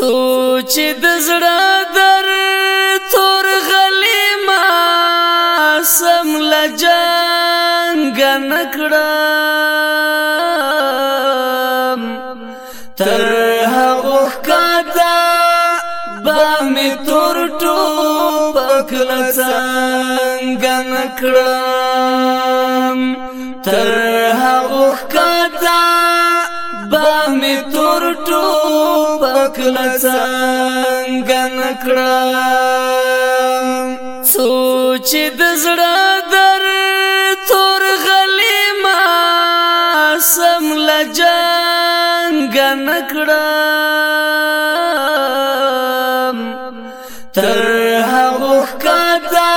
سوچ د زړه در تور غلی ما سم لجنګ نکړم تر هغه کاتا با می تور ټوپک لڅنګ نکړم تر هغه ګټو پکلا څنګه نکړه سوچ د زړه در تور غلي ما سم لجنګ نکړه تر هغه کدا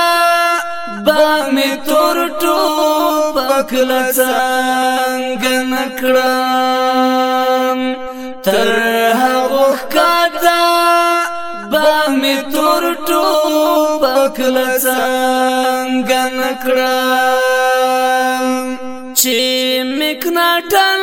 با می تور ټوپک لڅنګ نکړم تر هغه کدا با می تور ټو پکل څنګه نکړم چې مکناټن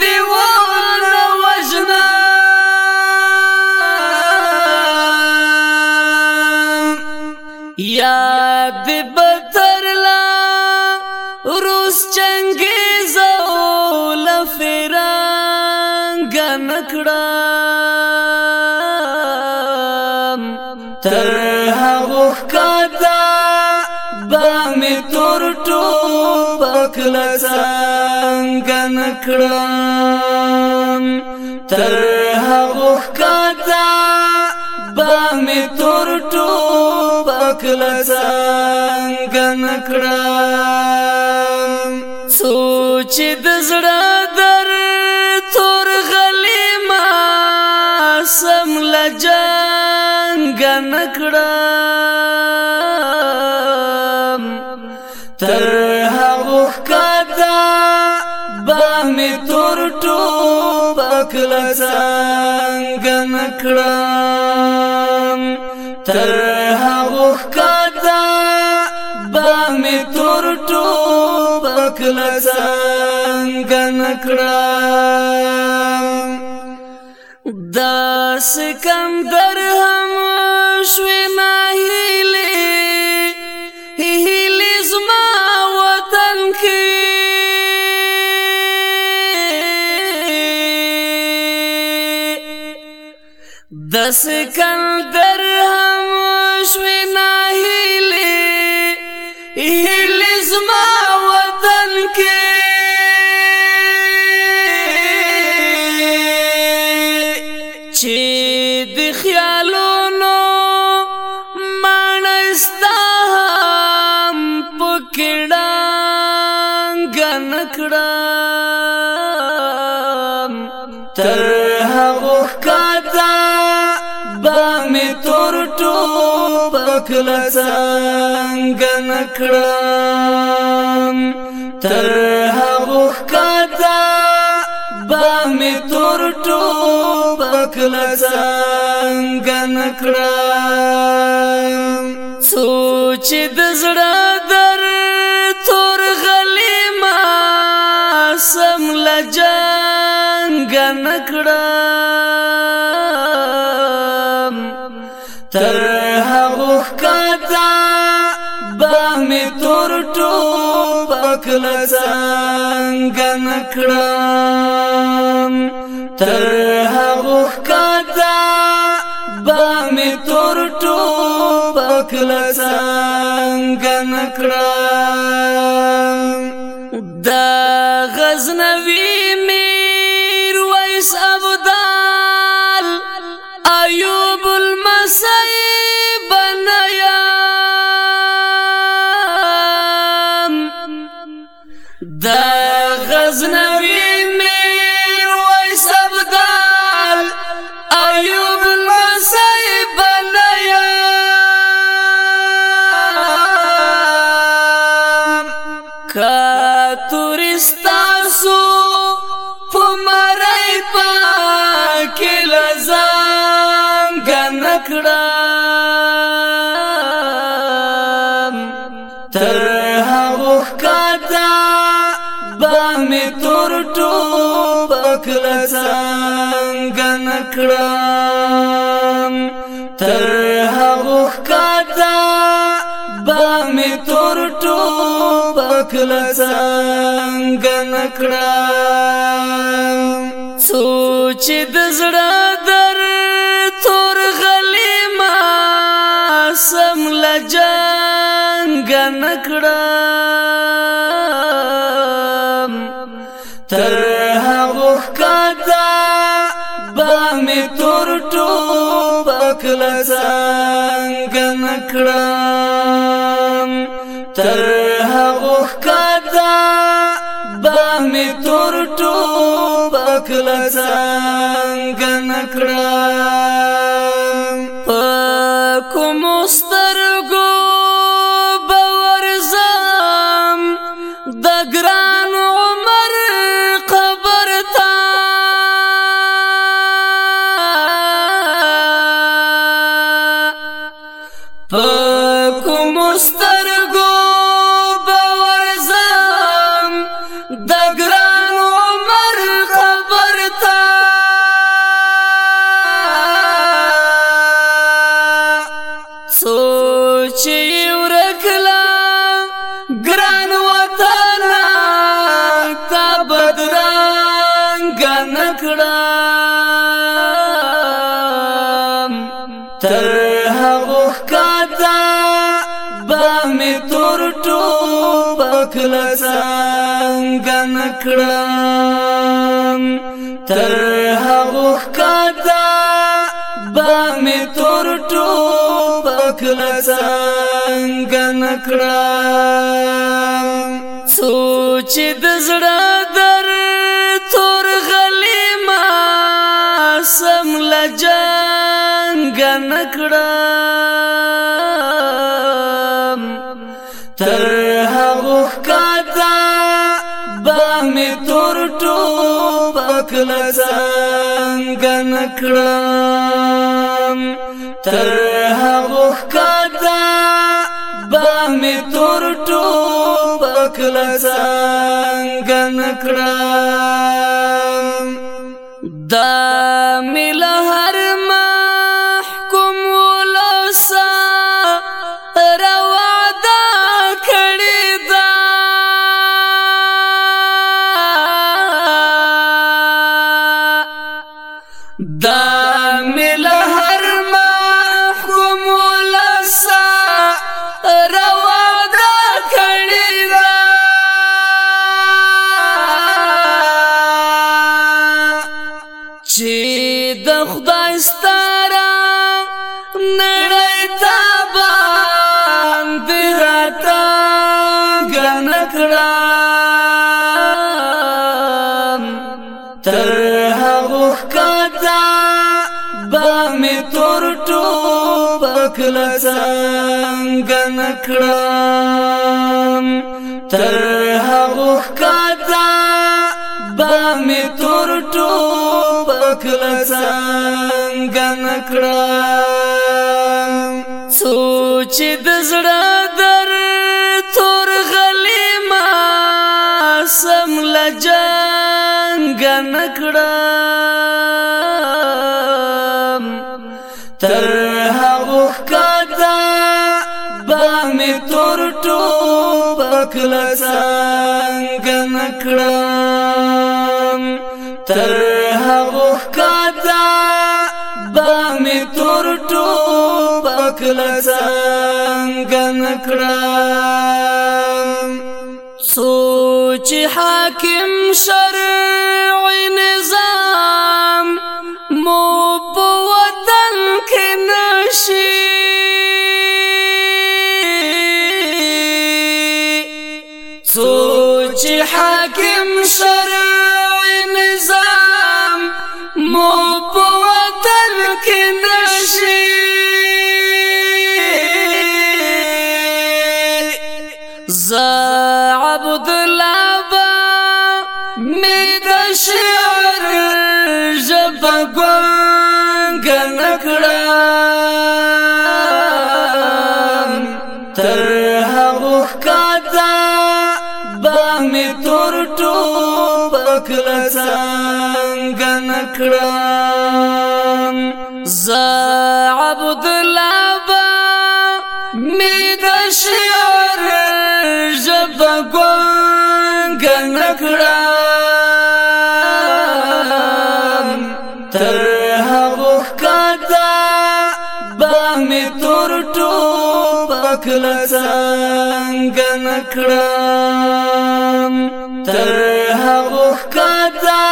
دیوان وژنا یاد بترلا روس چنگیز او لفرنگ نکړم تر هغه کاته ټوب کله څنګه نکړم تر هغه کاته با می تور ټوب کله څنګه نکړم سوچ د زړه در تور غلی ما سم لجنګ نکړم کله څنګه نکړم تر هغه کده با می تور ټوب کله څنګه نکړم د سکندر هم شوی ما د سکندر هم شوی ناهیلی هیلی زما وطن کې چې د خیالونو مانستا کله څنګه نکړم تر هغه کته بامې تور ټوب کله څنګه نکړم سوچ د زړه می تور ټوپ کله څنګه نکړم تر هغه کدا با می تور ټوپ کله څنګه نکړم کتورستا سو پمړای پاکه لزان غنکړه تر هغه کتا باندې تور ټوب کلزان غنکړه تر کله څنګه نکړه سوچ د زړه در تور غلي ما سم لجنګ نکړه کله څنګه نکړم په کوم سترګو باور زم د ګران عمر قبر تا په کوم سترګو کړم تر هغه کاته به مې تور ټوبک لڅنګ نکړم تر هغه کاته به مې تور ټوبک لڅنګ نکړم سوچ د زړه کړم تر هغه کاته با می تور ټوب کله څنګه نکړم تر هغه کاته با می تور ټوب کله څنګه نکړم دا چې د خدای ستاره نړۍ ته باندې راته ګنکړه تر هغه کاته به مې تور ټوپک له څنګه نکړم تر هغه کاته کله څنګه نکړم سوچ د زړه در تور غلي ما سم لجنګ نکړم تر هغه کدا با می تور ټوب کله څنګه نکړم تر کله څنګه نکړم سوچ حاکم شه تر هغه کاتا با می تور ټو پکل څنګه نکړم ز عبد الله با می د شعر جب ګنګ نکړم تر بکل څنګه نکړم تر هغه کدا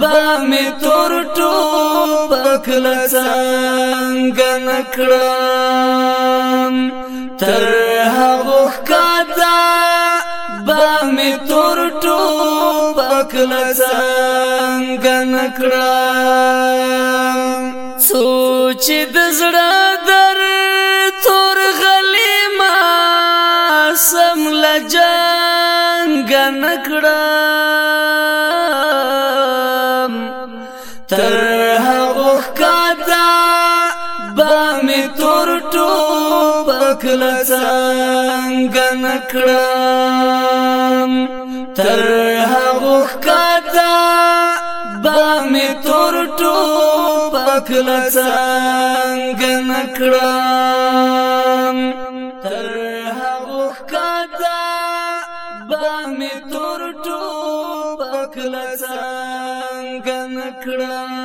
با می تور ټو بکل څنګه نکړم تر هغه کدا با می تور ټو بکل څنګه نکړم سوچ د زړه تر هغه کدا با می تور ټوب کله څنګه نکړم تر هغه کدا با می تور ټوب کله څنګه نکړم تر هغه کدا با می تور ټوب पकड़ा